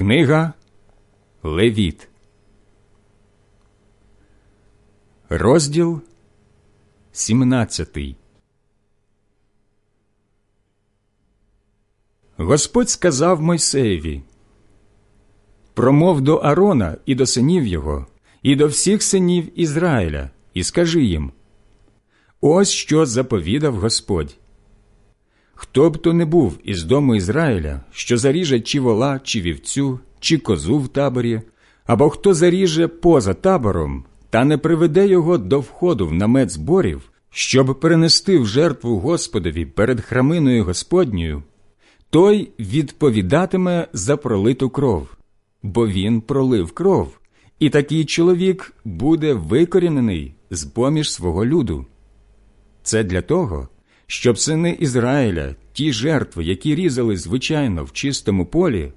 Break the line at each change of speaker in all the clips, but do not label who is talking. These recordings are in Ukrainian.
Книга Левіт, розділ 17 Господь сказав Мойсеєві Промов до Арона і до синів його, і до всіх синів Ізраїля, і скажи їм Ось що заповідав Господь. Хто б то не був із дому Ізраїля, що заріже чи вола, чи вівцю, чи козу в таборі, або хто заріже поза табором, та не приведе його до входу в намет зборів, щоб перенести в жертву Господові перед храминою Господньою, той відповідатиме за пролиту кров, бо він пролив кров, і такий чоловік буде викорінений з поміж свого люду. Це для того, щоб сини Ізраїля, ті жертви, які різали звичайно в чистому полі,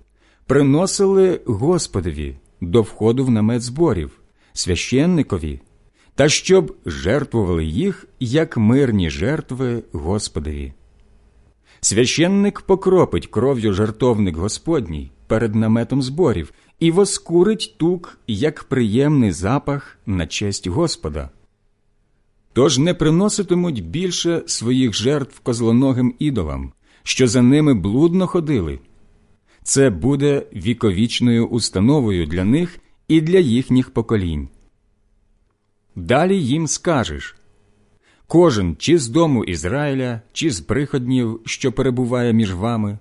приносили Господові до входу в намет зборів, священникові, та щоб жертвували їх як мирні жертви Господові. Священник покропить кров'ю жертовник Господній перед наметом зборів і воскурить тук як приємний запах на честь Господа. Тож не приноситимуть більше своїх жертв козлоногим ідолам, що за ними блудно ходили. Це буде віковічною установою для них і для їхніх поколінь. Далі їм скажеш кожен чи з дому Ізраїля, чи з приходнів, що перебуває між вами,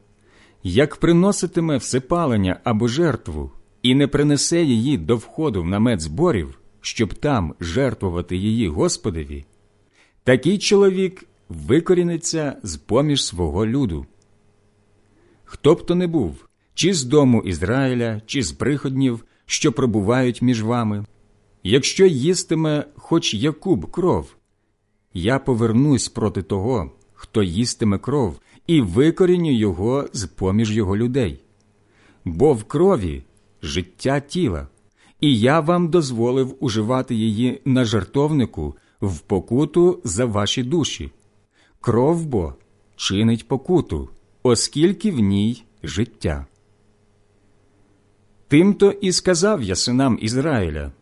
як приноситиме всепалення або жертву і не принесе її до входу в намет зборів, щоб там жертвувати її Господові, такий чоловік викоріниться з поміж свого люду. Хто б то не був, чи з дому Ізраїля, чи з приходнів, що пробувають між вами, якщо їстиме хоч якуб кров, я повернусь проти того, хто їстиме кров, і викоріню його з поміж його людей. Бо в крові життя тіла, і я вам дозволив уживати її на жертовнику в покуту за ваші душі. Кров бо чинить покуту, оскільки в ній життя. Тимто і сказав я синам Ізраїля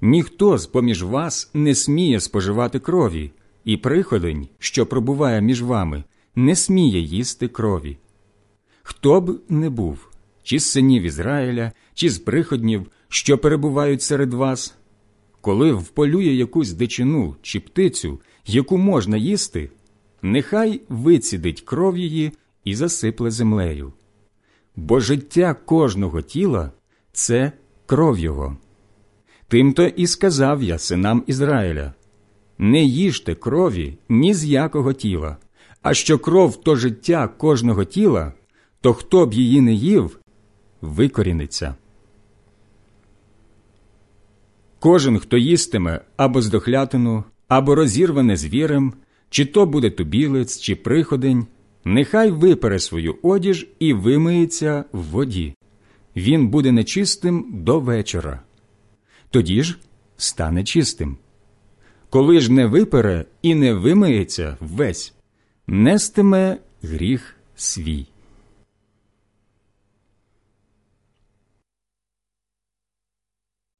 ніхто з поміж вас не сміє споживати крові, і приходень, що пробуває між вами, не сміє їсти крові. Хто б не був, чи з синів Ізраїля, чи з приходнів, що перебувають серед вас, коли вполює якусь дичину чи птицю, яку можна їсти, нехай вицідить кров її і засипле землею. Бо життя кожного тіла це кров його. Тимто і сказав я синам Ізраїля не їжте крові ні з якого тіла, а що кров то життя кожного тіла, то хто б її не їв, викоріниться. Кожен, хто їстиме або здохлятину, або розірване звірем, чи то буде тубілець, чи приходень, нехай випере свою одіж і вимиється в воді. Він буде нечистим до вечора. Тоді ж стане чистим. Коли ж не випере і не вимиється весь, нестиме гріх свій.